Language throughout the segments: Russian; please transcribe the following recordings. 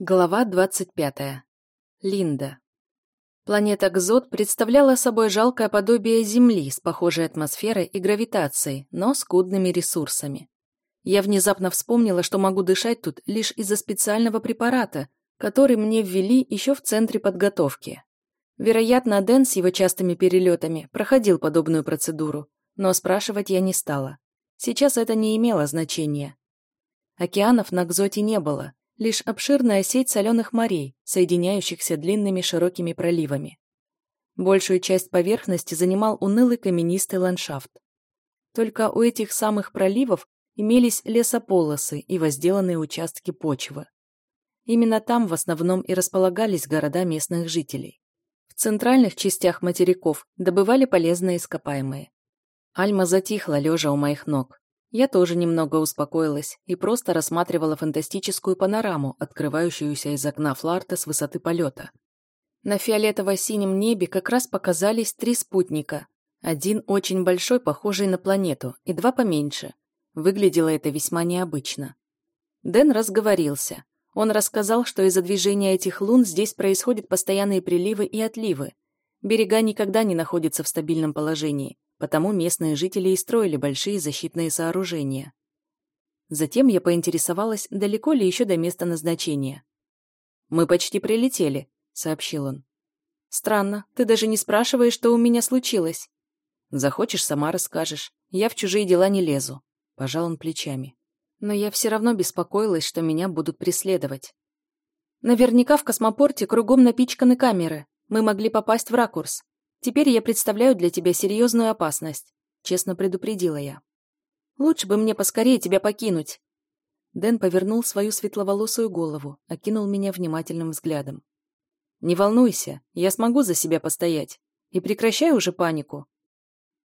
Глава 25. Линда. Планета Кзот представляла собой жалкое подобие Земли с похожей атмосферой и гравитацией, но скудными ресурсами. Я внезапно вспомнила, что могу дышать тут лишь из-за специального препарата, который мне ввели еще в центре подготовки. Вероятно, Дэн с его частыми перелетами проходил подобную процедуру, но спрашивать я не стала. Сейчас это не имело значения. Океанов на Кзоте не было, лишь обширная сеть соленых морей, соединяющихся длинными широкими проливами. Большую часть поверхности занимал унылый каменистый ландшафт. Только у этих самых проливов имелись лесополосы и возделанные участки почвы. Именно там в основном и располагались города местных жителей. В центральных частях материков добывали полезные ископаемые. Альма затихла, лежа у моих ног. Я тоже немного успокоилась и просто рассматривала фантастическую панораму, открывающуюся из окна Фларта с высоты полета. На фиолетово-синем небе как раз показались три спутника. Один очень большой, похожий на планету, и два поменьше. Выглядело это весьма необычно. Дэн разговорился. Он рассказал, что из-за движения этих лун здесь происходят постоянные приливы и отливы. Берега никогда не находятся в стабильном положении, потому местные жители и строили большие защитные сооружения. Затем я поинтересовалась, далеко ли еще до места назначения. «Мы почти прилетели», — сообщил он. «Странно, ты даже не спрашиваешь, что у меня случилось». «Захочешь, сама расскажешь. Я в чужие дела не лезу», — пожал он плечами. Но я все равно беспокоилась, что меня будут преследовать. Наверняка в космопорте кругом напичканы камеры. Мы могли попасть в ракурс. Теперь я представляю для тебя серьезную опасность», — честно предупредила я. «Лучше бы мне поскорее тебя покинуть». Дэн повернул свою светловолосую голову, окинул меня внимательным взглядом. «Не волнуйся, я смогу за себя постоять. И прекращай уже панику».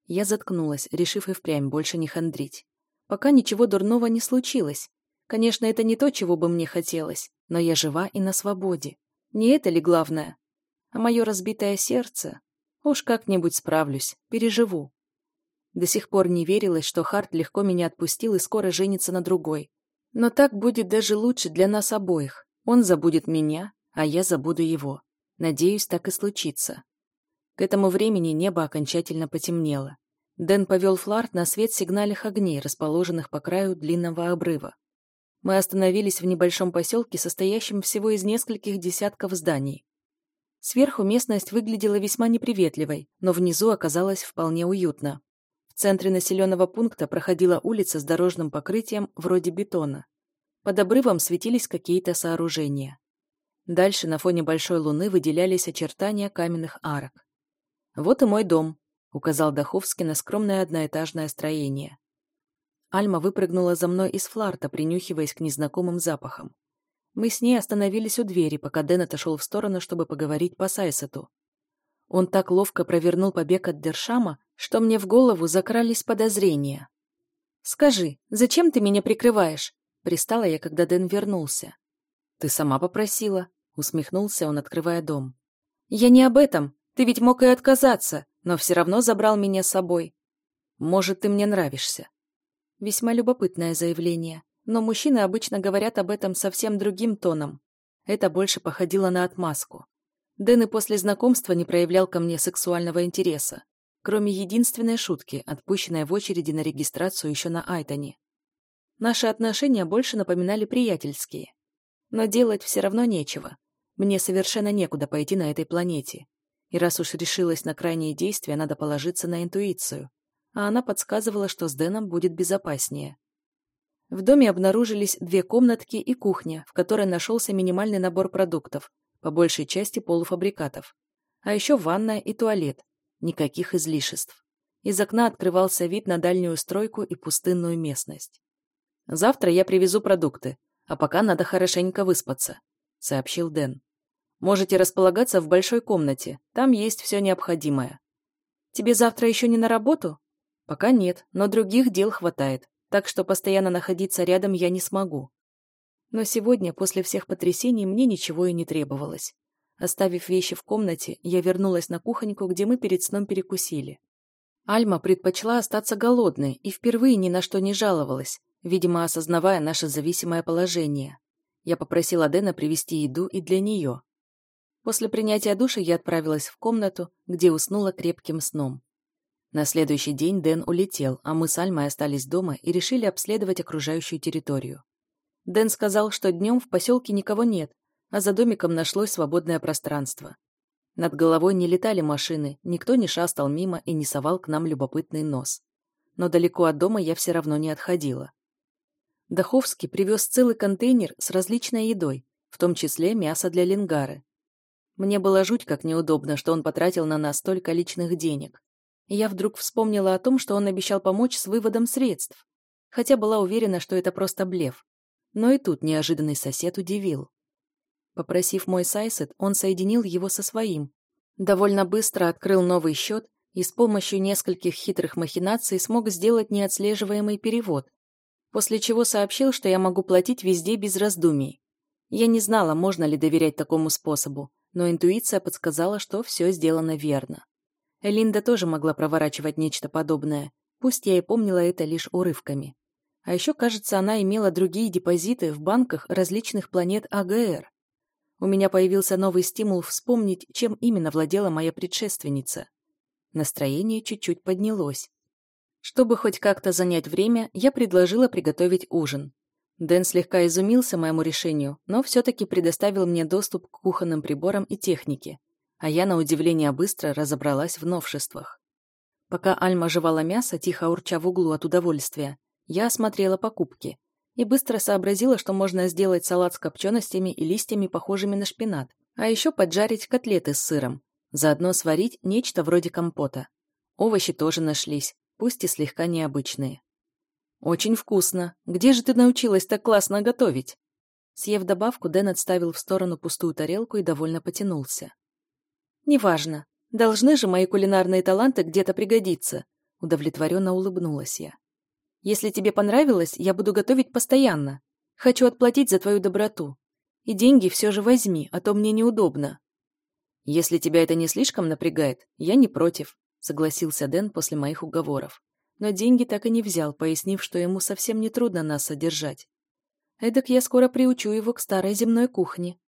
Я заткнулась, решив и впрямь больше не хандрить. Пока ничего дурного не случилось. Конечно, это не то, чего бы мне хотелось, но я жива и на свободе. Не это ли главное? А мое разбитое сердце... Уж как-нибудь справлюсь, переживу. До сих пор не верилось, что Харт легко меня отпустил и скоро женится на другой. Но так будет даже лучше для нас обоих. Он забудет меня, а я забуду его. Надеюсь, так и случится. К этому времени небо окончательно потемнело. Дэн повел Фларт на свет сигнальных огней, расположенных по краю длинного обрыва. Мы остановились в небольшом поселке, состоящем всего из нескольких десятков зданий. Сверху местность выглядела весьма неприветливой, но внизу оказалось вполне уютно. В центре населенного пункта проходила улица с дорожным покрытием вроде бетона. Под обрывом светились какие-то сооружения. Дальше на фоне большой луны выделялись очертания каменных арок. «Вот и мой дом», — указал Даховский на скромное одноэтажное строение. Альма выпрыгнула за мной из фларта, принюхиваясь к незнакомым запахам. Мы с ней остановились у двери, пока Дэн отошел в сторону, чтобы поговорить по Сайсету. Он так ловко провернул побег от Дершама, что мне в голову закрались подозрения. «Скажи, зачем ты меня прикрываешь?» Пристала я, когда Дэн вернулся. «Ты сама попросила», — усмехнулся он, открывая дом. «Я не об этом. Ты ведь мог и отказаться, но все равно забрал меня с собой. Может, ты мне нравишься». Весьма любопытное заявление но мужчины обычно говорят об этом совсем другим тоном. Это больше походило на отмазку. Дэн и после знакомства не проявлял ко мне сексуального интереса, кроме единственной шутки, отпущенной в очереди на регистрацию еще на Айтоне. Наши отношения больше напоминали приятельские. Но делать все равно нечего. Мне совершенно некуда пойти на этой планете. И раз уж решилась на крайние действия, надо положиться на интуицию. А она подсказывала, что с Дэном будет безопаснее. В доме обнаружились две комнатки и кухня, в которой нашелся минимальный набор продуктов, по большей части полуфабрикатов. А еще ванная и туалет. Никаких излишеств. Из окна открывался вид на дальнюю стройку и пустынную местность. «Завтра я привезу продукты, а пока надо хорошенько выспаться», — сообщил Дэн. «Можете располагаться в большой комнате, там есть все необходимое». «Тебе завтра еще не на работу?» «Пока нет, но других дел хватает так что постоянно находиться рядом я не смогу. Но сегодня, после всех потрясений, мне ничего и не требовалось. Оставив вещи в комнате, я вернулась на кухоньку, где мы перед сном перекусили. Альма предпочла остаться голодной и впервые ни на что не жаловалась, видимо, осознавая наше зависимое положение. Я попросила Дэна привезти еду и для нее. После принятия душа я отправилась в комнату, где уснула крепким сном. На следующий день Дэн улетел, а мы с Альмой остались дома и решили обследовать окружающую территорию. Дэн сказал, что днем в поселке никого нет, а за домиком нашлось свободное пространство. Над головой не летали машины, никто не шастал мимо и не совал к нам любопытный нос. Но далеко от дома я все равно не отходила. Даховский привез целый контейнер с различной едой, в том числе мясо для лингары. Мне было жуть как неудобно, что он потратил на нас столько личных денег. Я вдруг вспомнила о том, что он обещал помочь с выводом средств, хотя была уверена, что это просто блеф. Но и тут неожиданный сосед удивил. Попросив мой сайсет, он соединил его со своим. Довольно быстро открыл новый счет и с помощью нескольких хитрых махинаций смог сделать неотслеживаемый перевод, после чего сообщил, что я могу платить везде без раздумий. Я не знала, можно ли доверять такому способу, но интуиция подсказала, что все сделано верно. Элинда тоже могла проворачивать нечто подобное, пусть я и помнила это лишь урывками. А еще, кажется, она имела другие депозиты в банках различных планет АГР. У меня появился новый стимул вспомнить, чем именно владела моя предшественница. Настроение чуть-чуть поднялось. Чтобы хоть как-то занять время, я предложила приготовить ужин. Дэн слегка изумился моему решению, но все-таки предоставил мне доступ к кухонным приборам и технике, а я, на удивление, быстро разобралась в новшествах. Пока Альма жевала мясо, тихо урча в углу от удовольствия, я осмотрела покупки и быстро сообразила, что можно сделать салат с копченостями и листьями, похожими на шпинат, а еще поджарить котлеты с сыром, заодно сварить нечто вроде компота. Овощи тоже нашлись, пусть и слегка необычные. «Очень вкусно. Где же ты научилась так классно готовить?» Съев добавку, Дэн отставил в сторону пустую тарелку и довольно потянулся. «Неважно. Должны же мои кулинарные таланты где-то пригодиться», удовлетворенно улыбнулась я. Если тебе понравилось, я буду готовить постоянно. Хочу отплатить за твою доброту. И деньги все же возьми, а то мне неудобно». «Если тебя это не слишком напрягает, я не против», согласился Дэн после моих уговоров. Но деньги так и не взял, пояснив, что ему совсем не трудно нас содержать. Эдак я скоро приучу его к старой земной кухне.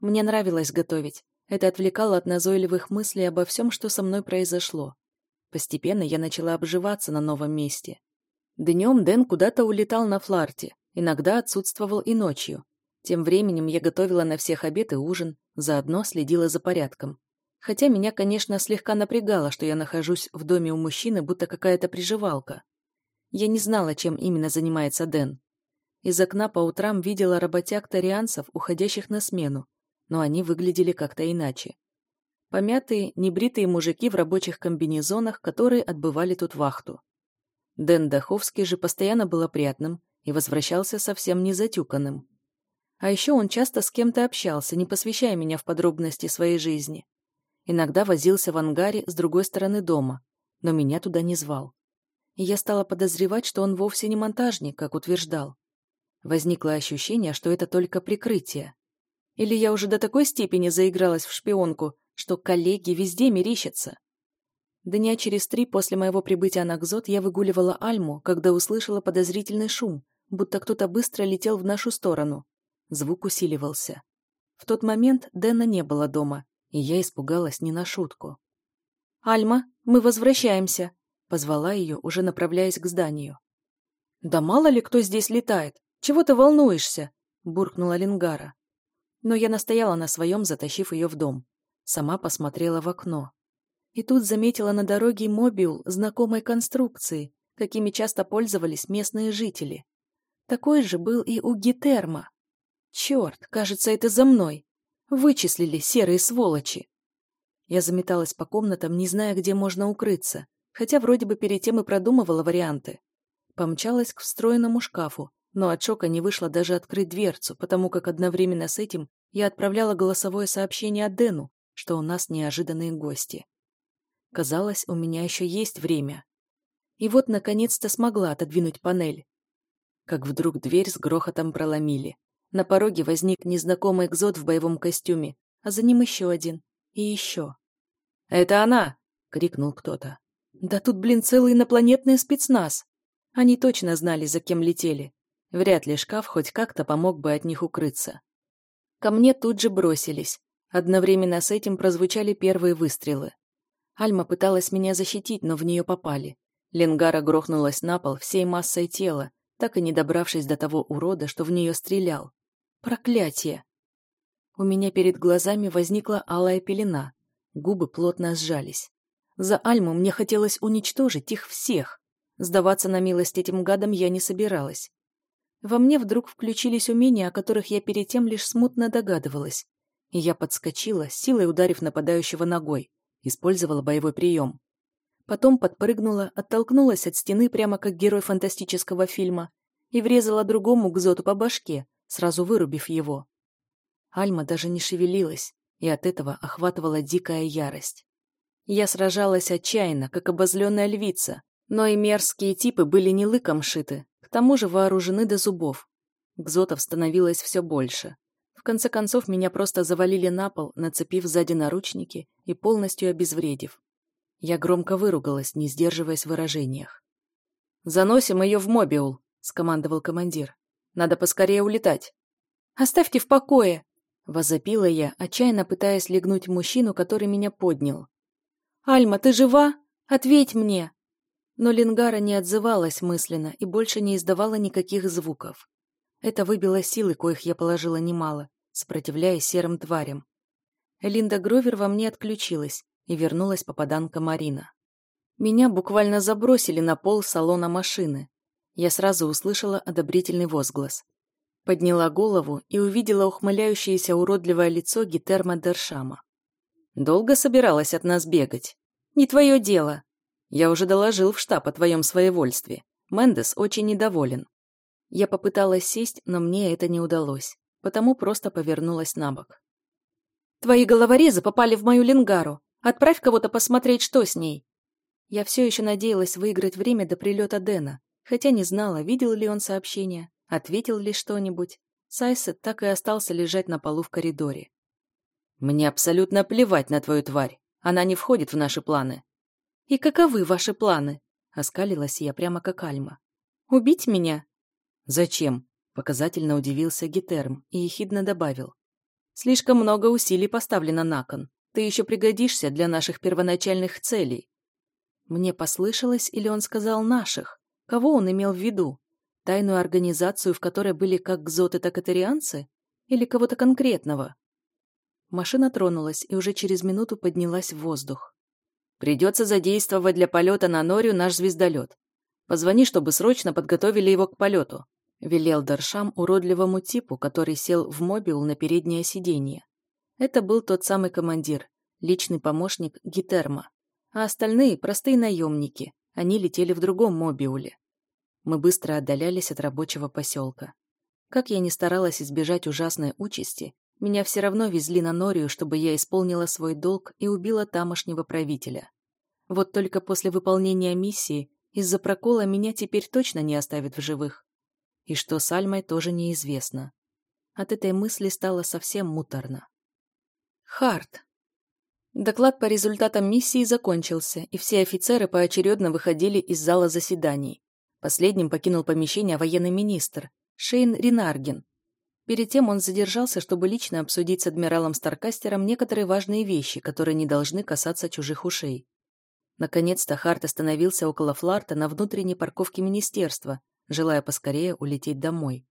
Мне нравилось готовить. Это отвлекало от назойливых мыслей обо всем, что со мной произошло. Постепенно я начала обживаться на новом месте. Днем Дэн куда-то улетал на фларте, иногда отсутствовал и ночью. Тем временем я готовила на всех обед и ужин, заодно следила за порядком. Хотя меня, конечно, слегка напрягало, что я нахожусь в доме у мужчины, будто какая-то приживалка. Я не знала, чем именно занимается Дэн. Из окна по утрам видела работяг-тарианцев, уходящих на смену, но они выглядели как-то иначе. Помятые, небритые мужики в рабочих комбинезонах, которые отбывали тут вахту. Дэн Даховский же постоянно был опрятным и возвращался совсем не затюканным. А еще он часто с кем-то общался, не посвящая меня в подробности своей жизни. Иногда возился в ангаре с другой стороны дома, но меня туда не звал. И я стала подозревать, что он вовсе не монтажник, как утверждал. Возникло ощущение, что это только прикрытие. Или я уже до такой степени заигралась в шпионку, что коллеги везде мерещатся. Дня через три после моего прибытия на Кзот я выгуливала Альму, когда услышала подозрительный шум, будто кто-то быстро летел в нашу сторону. Звук усиливался. В тот момент Дэна не было дома, и я испугалась не на шутку. «Альма, мы возвращаемся», — позвала ее, уже направляясь к зданию. «Да мало ли кто здесь летает! Чего ты волнуешься?» — буркнула Лингара. Но я настояла на своем, затащив ее в дом. Сама посмотрела в окно. И тут заметила на дороге мобил знакомой конструкции, какими часто пользовались местные жители. Такой же был и у Гитерма. Черт, кажется, это за мной. Вычислили серые сволочи. Я заметалась по комнатам, не зная, где можно укрыться, хотя вроде бы перед тем и продумывала варианты. Помчалась к встроенному шкафу, но от шока не вышла даже открыть дверцу, потому как одновременно с этим я отправляла голосовое сообщение Дэну, что у нас неожиданные гости. Казалось, у меня еще есть время. И вот, наконец-то, смогла отодвинуть панель. Как вдруг дверь с грохотом проломили. На пороге возник незнакомый экзот в боевом костюме, а за ним еще один. И еще. «Это она!» — крикнул кто-то. «Да тут, блин, целый инопланетный спецназ!» Они точно знали, за кем летели. Вряд ли шкаф хоть как-то помог бы от них укрыться. Ко мне тут же бросились. Одновременно с этим прозвучали первые выстрелы. Альма пыталась меня защитить, но в нее попали. Ленгара грохнулась на пол всей массой тела, так и не добравшись до того урода, что в нее стрелял. Проклятие! У меня перед глазами возникла алая пелена. Губы плотно сжались. За Альму мне хотелось уничтожить их всех. Сдаваться на милость этим гадам я не собиралась. Во мне вдруг включились умения, о которых я перед тем лишь смутно догадывалась. И я подскочила, силой ударив нападающего ногой. Использовала боевой прием. Потом подпрыгнула, оттолкнулась от стены прямо как герой фантастического фильма и врезала другому к по башке, сразу вырубив его. Альма даже не шевелилась, и от этого охватывала дикая ярость. Я сражалась отчаянно, как обозленная львица, но и мерзкие типы были не лыком шиты, тому же вооружены до зубов. Гзотов становилось все больше. В конце концов, меня просто завалили на пол, нацепив сзади наручники и полностью обезвредив. Я громко выругалась, не сдерживаясь в выражениях. «Заносим ее в мобиул», — скомандовал командир. «Надо поскорее улетать». «Оставьте в покое!» — возопила я, отчаянно пытаясь легнуть мужчину, который меня поднял. «Альма, ты жива? Ответь мне!» Но Лингара не отзывалась мысленно и больше не издавала никаких звуков. Это выбило силы, коих я положила немало, сопротивляясь серым тварям. Линда Гровер во мне отключилась, и вернулась попаданка Марина. Меня буквально забросили на пол салона машины. Я сразу услышала одобрительный возглас. Подняла голову и увидела ухмыляющееся уродливое лицо Гитерма Дершама. «Долго собиралась от нас бегать?» «Не твое дело», я уже доложил в штаб о твоем своевольстве. Мендес очень недоволен. Я попыталась сесть, но мне это не удалось, потому просто повернулась на бок. Твои головорезы попали в мою лингару. Отправь кого-то посмотреть, что с ней. Я все еще надеялась выиграть время до прилета Дэна, хотя не знала, видел ли он сообщение, ответил ли что-нибудь. Сайсет так и остался лежать на полу в коридоре. «Мне абсолютно плевать на твою тварь. Она не входит в наши планы. «И каковы ваши планы?» — оскалилась я прямо как Альма. «Убить меня?» «Зачем?» — показательно удивился Гетерм и ехидно добавил. «Слишком много усилий поставлено на кон. Ты еще пригодишься для наших первоначальных целей». Мне послышалось, или он сказал «наших»? Кого он имел в виду? Тайную организацию, в которой были как гзоты, так и тарианцы? Или кого-то конкретного? Машина тронулась и уже через минуту поднялась в воздух. Придется задействовать для полета на Норию наш звездолет. Позвони, чтобы срочно подготовили его к полету», — велел Даршам уродливому типу, который сел в мобил на переднее сиденье. Это был тот самый командир, личный помощник Гитерма, а остальные — простые наемники, они летели в другом мобиуле. Мы быстро отдалялись от рабочего поселка. Как я ни старалась избежать ужасной участи, меня все равно везли на Норию, чтобы я исполнила свой долг и убила тамошнего правителя. Вот только после выполнения миссии из-за прокола меня теперь точно не оставят в живых. И что с Альмой тоже неизвестно. От этой мысли стало совсем муторно. Харт. Доклад по результатам миссии закончился, и все офицеры поочередно выходили из зала заседаний. Последним покинул помещение военный министр, Шейн Ринарген, Перед тем он задержался, чтобы лично обсудить с адмиралом Старкастером некоторые важные вещи, которые не должны касаться чужих ушей. Наконец-то Харт остановился около Фларта на внутренней парковке министерства, желая поскорее улететь домой.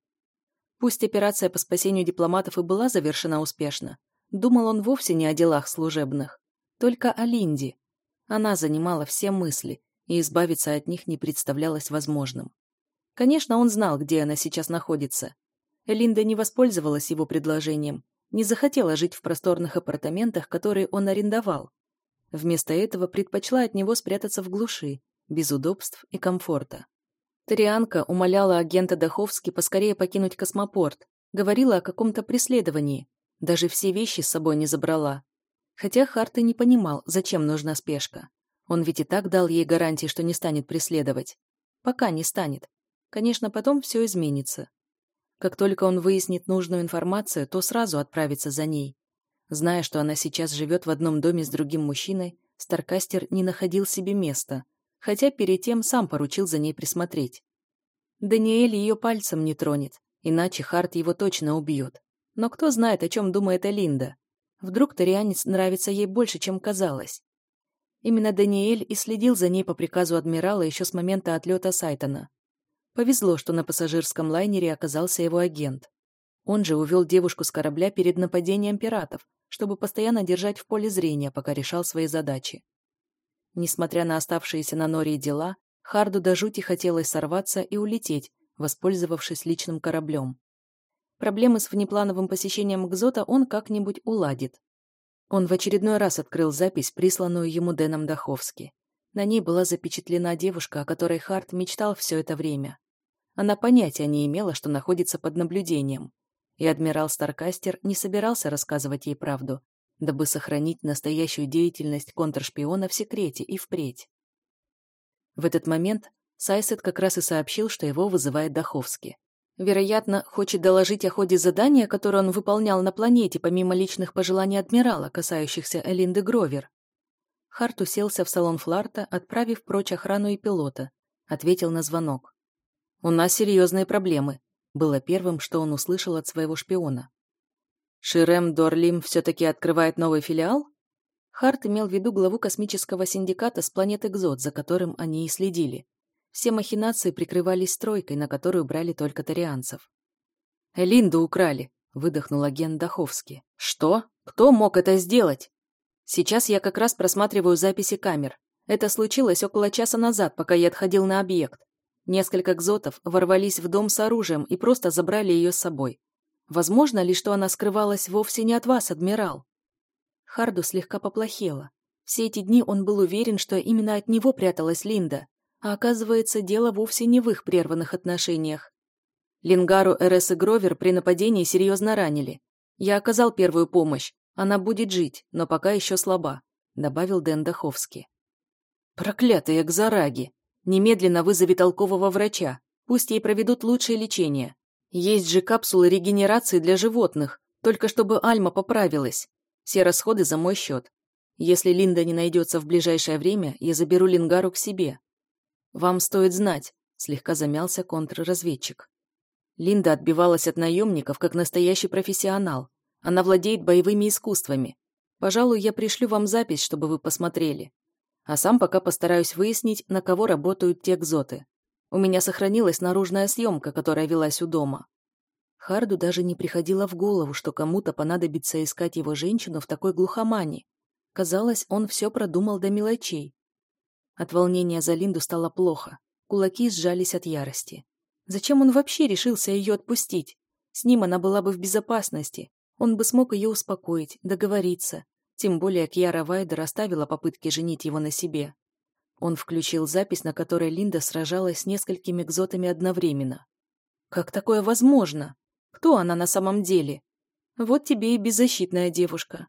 Пусть операция по спасению дипломатов и была завершена успешно, думал он вовсе не о делах служебных, только о Линде. Она занимала все мысли, и избавиться от них не представлялось возможным. Конечно, он знал, где она сейчас находится, Линда не воспользовалась его предложением, не захотела жить в просторных апартаментах, которые он арендовал. Вместо этого предпочла от него спрятаться в глуши, без удобств и комфорта. Тарианка умоляла агента Даховски поскорее покинуть космопорт, говорила о каком-то преследовании, даже все вещи с собой не забрала. Хотя Харт и не понимал, зачем нужна спешка. Он ведь и так дал ей гарантии, что не станет преследовать. Пока не станет. Конечно, потом все изменится. Как только он выяснит нужную информацию, то сразу отправится за ней. Зная, что она сейчас живет в одном доме с другим мужчиной, Старкастер не находил себе места, хотя перед тем сам поручил за ней присмотреть. Даниэль ее пальцем не тронет, иначе Харт его точно убьет. Но кто знает, о чем думает Элинда. Вдруг тарианец нравится ей больше, чем казалось. Именно Даниэль и следил за ней по приказу адмирала еще с момента отлета Сайтона. Повезло, что на пассажирском лайнере оказался его агент. Он же увел девушку с корабля перед нападением пиратов, чтобы постоянно держать в поле зрения, пока решал свои задачи. Несмотря на оставшиеся на Норе дела, Харду до жути хотелось сорваться и улететь, воспользовавшись личным кораблем. Проблемы с внеплановым посещением Экзота он как-нибудь уладит. Он в очередной раз открыл запись, присланную ему Дэном Даховски. На ней была запечатлена девушка, о которой Харт мечтал все это время. Она понятия не имела, что находится под наблюдением. И адмирал Старкастер не собирался рассказывать ей правду, дабы сохранить настоящую деятельность контршпиона в секрете и впредь. В этот момент Сайсет как раз и сообщил, что его вызывает Даховски. Вероятно, хочет доложить о ходе задания, которое он выполнял на планете, помимо личных пожеланий адмирала, касающихся Элинды Гровер. Харт уселся в салон Фларта, отправив прочь охрану и пилота. Ответил на звонок. «У нас серьезные проблемы», было первым, что он услышал от своего шпиона. «Ширем Дорлим все-таки открывает новый филиал?» Харт имел в виду главу космического синдиката с планеты Экзот, за которым они и следили. Все махинации прикрывались стройкой, на которую брали только тарианцев. «Элинду украли», — выдохнул агент Даховский. «Что? Кто мог это сделать?» «Сейчас я как раз просматриваю записи камер. Это случилось около часа назад, пока я отходил на объект. Несколько кзотов ворвались в дом с оружием и просто забрали ее с собой. Возможно ли, что она скрывалась вовсе не от вас, адмирал?» Харду слегка поплохело. Все эти дни он был уверен, что именно от него пряталась Линда, а оказывается, дело вовсе не в их прерванных отношениях. Лингару, Эрес и Гровер при нападении серьезно ранили. Я оказал первую помощь. Она будет жить, но пока еще слаба», — добавил Дэн Даховский. «Проклятые экзараги! Немедленно вызови толкового врача. Пусть ей проведут лучшее лечение. Есть же капсулы регенерации для животных, только чтобы Альма поправилась. Все расходы за мой счет. Если Линда не найдется в ближайшее время, я заберу Лингару к себе. «Вам стоит знать», — слегка замялся контрразведчик. Линда отбивалась от наемников как настоящий профессионал. Она владеет боевыми искусствами. Пожалуй, я пришлю вам запись, чтобы вы посмотрели. А сам пока постараюсь выяснить, на кого работают те экзоты. У меня сохранилась наружная съемка, которая велась у дома. Харду даже не приходило в голову, что кому-то понадобится искать его женщину в такой глухомане. Казалось, он все продумал до мелочей. От волнения за Линду стало плохо. Кулаки сжались от ярости. Зачем он вообще решился ее отпустить? С ним она была бы в безопасности. Он бы смог ее успокоить, договориться. Тем более Кьяра Вайдер оставила попытки женить его на себе. Он включил запись, на которой Линда сражалась с несколькими экзотами одновременно. Как такое возможно? Кто она на самом деле? Вот тебе и беззащитная девушка.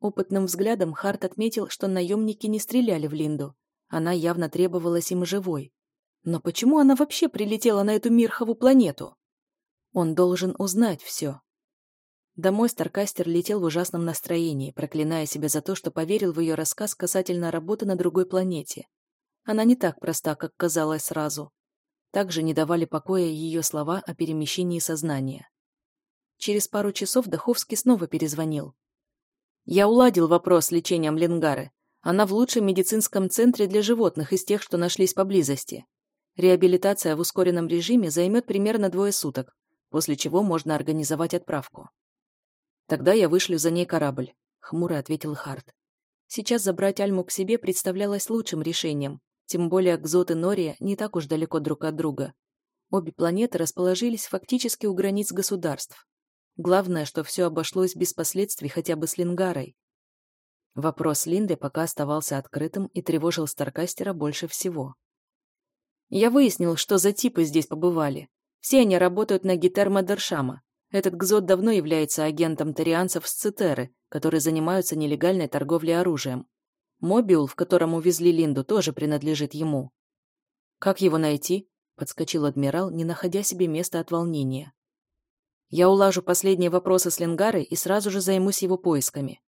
Опытным взглядом Харт отметил, что наемники не стреляли в Линду. Она явно требовалась им живой. Но почему она вообще прилетела на эту Мирхову планету? Он должен узнать все. Домой Старкастер летел в ужасном настроении, проклиная себя за то, что поверил в ее рассказ касательно работы на другой планете. Она не так проста, как казалось сразу. Также не давали покоя ее слова о перемещении сознания. Через пару часов Даховский снова перезвонил. «Я уладил вопрос с лечением Ленгары. Она в лучшем медицинском центре для животных из тех, что нашлись поблизости. Реабилитация в ускоренном режиме займет примерно двое суток, после чего можно организовать отправку. Тогда я вышлю за ней корабль, хмуро ответил Харт. Сейчас забрать Альму к себе представлялось лучшим решением, тем более Кзот и Нория не так уж далеко друг от друга. Обе планеты расположились фактически у границ государств. Главное, что все обошлось без последствий хотя бы с Лингарой. Вопрос Линды пока оставался открытым и тревожил Старкастера больше всего. Я выяснил, что за типы здесь побывали. Все они работают на гитар Мадершама. Этот Гзот давно является агентом тарианцев с Цитеры, которые занимаются нелегальной торговлей оружием. Мобиул, в котором увезли Линду, тоже принадлежит ему. «Как его найти?» – подскочил адмирал, не находя себе места от волнения. «Я улажу последние вопросы с Ленгарой и сразу же займусь его поисками.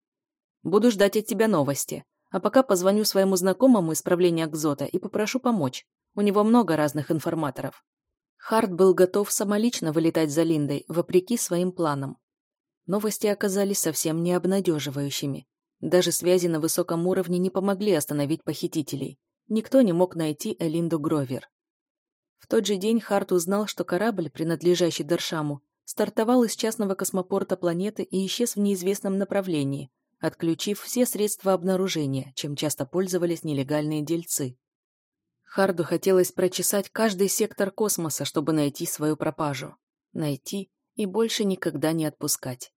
Буду ждать от тебя новости. А пока позвоню своему знакомому из правления Акзота и попрошу помочь. У него много разных информаторов. Харт был готов самолично вылетать за Линдой, вопреки своим планам. Новости оказались совсем не обнадеживающими. Даже связи на высоком уровне не помогли остановить похитителей. Никто не мог найти Элинду Гровер. В тот же день Харт узнал, что корабль, принадлежащий Дершаму, стартовал из частного космопорта планеты и исчез в неизвестном направлении, отключив все средства обнаружения, чем часто пользовались нелегальные дельцы. Харду хотелось прочесать каждый сектор космоса, чтобы найти свою пропажу. Найти и больше никогда не отпускать.